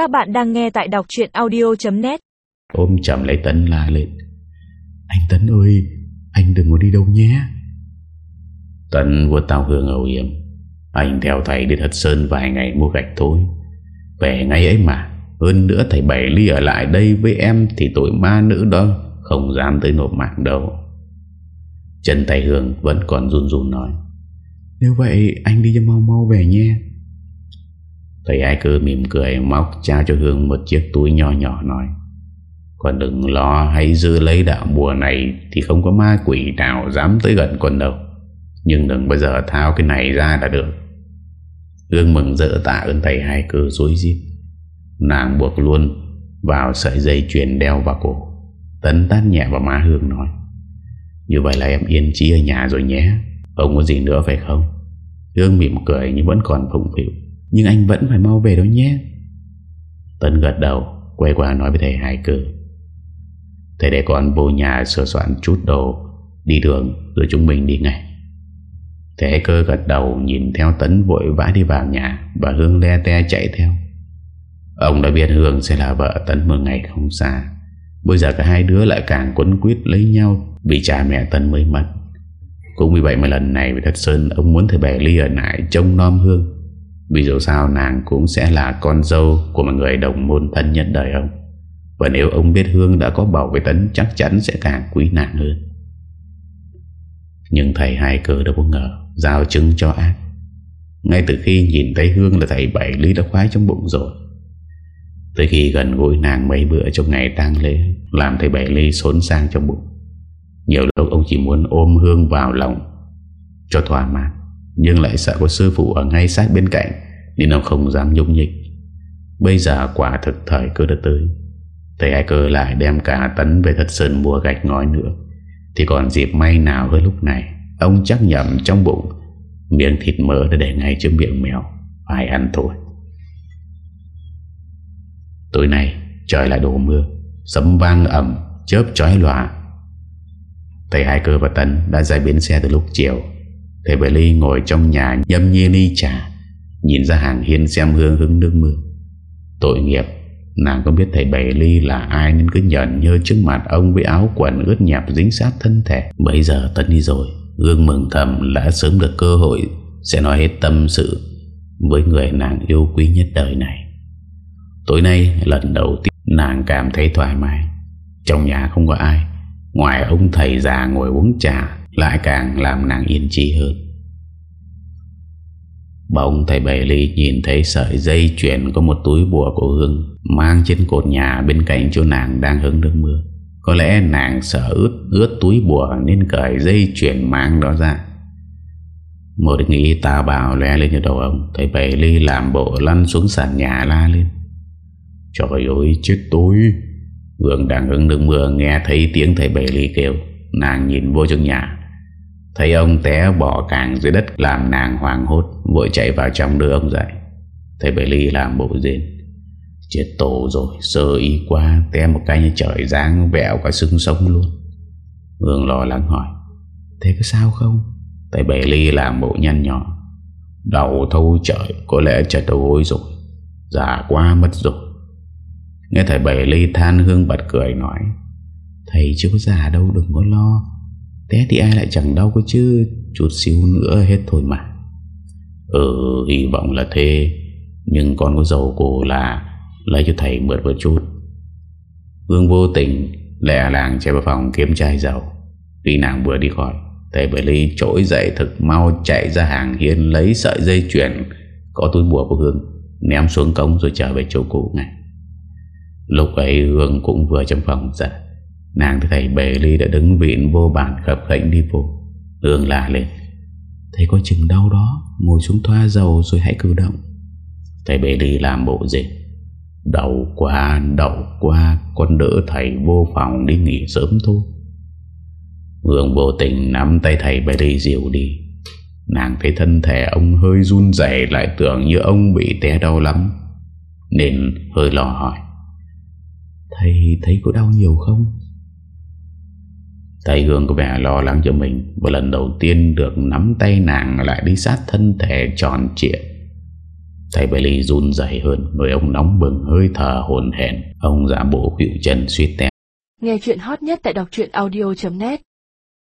Các bạn đang nghe tại đọc chuyện audio.net Ôm chầm lấy Tấn la lên. Anh Tấn ơi Anh đừng có đi đâu nhé. Tấn vuốt tao hương ầu yếm. Anh theo thầy đi thật sơn vài ngày mua gạch thôi. Về ngay ấy mà Hơn nữa thầy Bảy Ly ở lại đây với em Thì tội ma nữ đó Không dám tới nộp mạng đâu. Chân tay Hương vẫn còn run run nói. Nếu vậy anh đi cho mau mau về nhé Thầy ai cơ mỉm cười Móc trao cho Hương một chiếc túi nho nhỏ nói còn đừng lo hay dư lấy đạo mùa này Thì không có ma quỷ nào dám tới gần con đâu. Nhưng đừng bao giờ tháo cái này ra là được. Hương mừng rỡ tạ ơn thầy hai cơ dối dịp Nàng buộc luôn vào sợi dây chuyền đeo vào cổ, Tấn tát nhẹ vào má Hương nói, Như vậy là em yên trí ở nhà rồi nhé. Ông có gì nữa phải không? Hương mỉm cười nhưng vẫn còn phụng phịu. Nhưng anh vẫn phải mau về đó nhé. Tấn gật đầu, Quay qua nói với thầy Hải cơ Thầy để con vô nhà sửa soạn chút đồ, Đi đường, rồi chúng mình đi ngay. Thầy Hải cơ gật đầu, Nhìn theo Tấn vội vã đi vào nhà Và Hương le te chạy theo. Ông đã biết Hương sẽ là vợ Tấn một ngày không xa. Bây giờ cả hai đứa lại càng quấn quyết lấy nhau Vì cha mẹ Tấn mới mất. Cũng vì vậy mà lần này với Thất Sơn, Ông muốn thầy bè Ly ở lại trông non Hương. Vì dù sao nàng cũng sẽ là con dâu Của một người đồng môn thân nhất đời ông Và nếu ông biết Hương đã có bầu với Tấn, Chắc chắn sẽ càng quý nàng hơn. Nhưng thầy hai cơ đâu có ngờ, Giao chứng cho ác. Ngay từ khi nhìn thấy Hương là thầy Bảy Ly đã khoái trong bụng rồi. Tới khi gần gũi nàng mấy bữa trong ngày tang lễ, Làm thầy Bảy Ly xốn sang trong bụng. Nhiều lúc ông chỉ muốn ôm Hương vào lòng, Cho thỏa mãn. Nhưng lại sợ có sư phụ ở ngay sát bên cạnh, Nên ông không dám nhúc nhịch Bây giờ quả thực thời cơ đã tới. Thầy ai cơ lại đem cả tấn về thật sơn mua gạch ngói nữa. Thì còn dịp may nào hơn lúc này, Ông chắc nhầm trong bụng, Miếng thịt mỡ đã để ngay trước miệng mèo, Phải ăn thôi. Tối nay, trời lại đổ mưa, Sấm vang ẩm Chớp chói lòa. Thầy Hai Cơ và Tân đã ra bến xe từ lúc chiều. Thầy bảy Ly ngồi trong nhà Nhâm nhi ly trà, Nhìn ra hàng hiên xem hương hứng nước mưa. Tội nghiệp, Nàng có biết thầy bảy Ly là ai Nên cứ nhận nhơ trước mặt ông Với áo quần ướt nhẹp dính sát thân thể. Bây giờ Tân đi rồi, Gương mừng thầm đã sớm được cơ hội Sẽ nói hết tâm sự Với người nàng yêu quý nhất đời này. Tối nay lần đầu tiên nàng cảm thấy thoải mái. Trong nhà không có ai, Ngoài ông thầy già ngồi uống trà lại càng làm nàng yên trí hơn. Bỗng thầy Bầy Ly nhìn thấy sợi dây chuyển Có một túi bùa của Hương Mang trên cột nhà bên cạnh chỗ nàng đang hứng nước mưa. Có lẽ nàng sợ ướt ướt túi bùa Nên cởi dây chuyển mang đó ra. Một nghĩ tà bào lé lên cho đầu ông Thầy Bầy Ly làm bộ lăn xuống sàn nhà la lên. Trời ơi chết tối, Vương đang hứng nước mưa nghe thấy tiếng thầy Bệ Ly kêu. Nàng nhìn vô trong nhà Thấy ông té bỏ càng dưới đất Làm nàng hoàng hốt, Vội chạy vào trong đưa ông dậy. Thầy bảy Ly làm bộ rên. Chết tổ rồi, Sơ ý quá, Té một cái như trời giáng, vẹo cả xương sống luôn. Hương lo lắng hỏi, Thế có sao không? Thầy bảy Ly làm bộ nhăn nhỏ Đầu thâu trời, Có lẽ chật đầu ôi rồi, Già quá mất rồi. Nghe thầy Bảy Ly than hương bật cười nói, Thầy chưa có già đâu, đừng có lo. Té thì ai lại chẳng đau có chứ? Chút xíu nữa hết thôi mà. Ừ hy vọng là thế. Nhưng con có dầu cổ là Lấy cho thầy mượt một chút. Hương vô tình Lẹ làng chạy vào phòng kiếm chai dầu Khi nàng vừa đi khỏi, Thầy Bảy Ly trỗi dậy thực mau chạy ra hàng hiên Lấy sợi dây chuyển Có túi bùa của Hương, Ném xuống cống rồi trở về chỗ cũ ngay. Lúc ấy Hương cũng vừa trong phòng ra. Nàng thấy thầy bề ly đã đứng viện vô bàn khập khảnh đi vô Hương lạ lên. Thầy có chừng đau đó, Ngồi xuống thoa dầu rồi hãy cử động. Thầy bề ly làm bộ gì Đau quá Đau quá, Con đỡ thầy vô phòng đi nghỉ sớm thôi. Hương vô tình nắm tay thầy bề ly dịu đi. Nàng thấy thân thể ông hơi run dày Lại tưởng như ông bị té đau lắm, Nên hơi lo hỏi. Thầy thấy có đau nhiều không? Thầy Hương có vẻ lo lắng cho mình Và lần đầu tiên được nắm tay nàng lại đi sát thân thể tròn trịa. Thầy Bailey run dày hơn, Người ông nóng bừng, hơi thở hồn hển. Ông giả bộ khuỵu chân suýt té. Nghe chuyện hot nhất tại đọc audio.net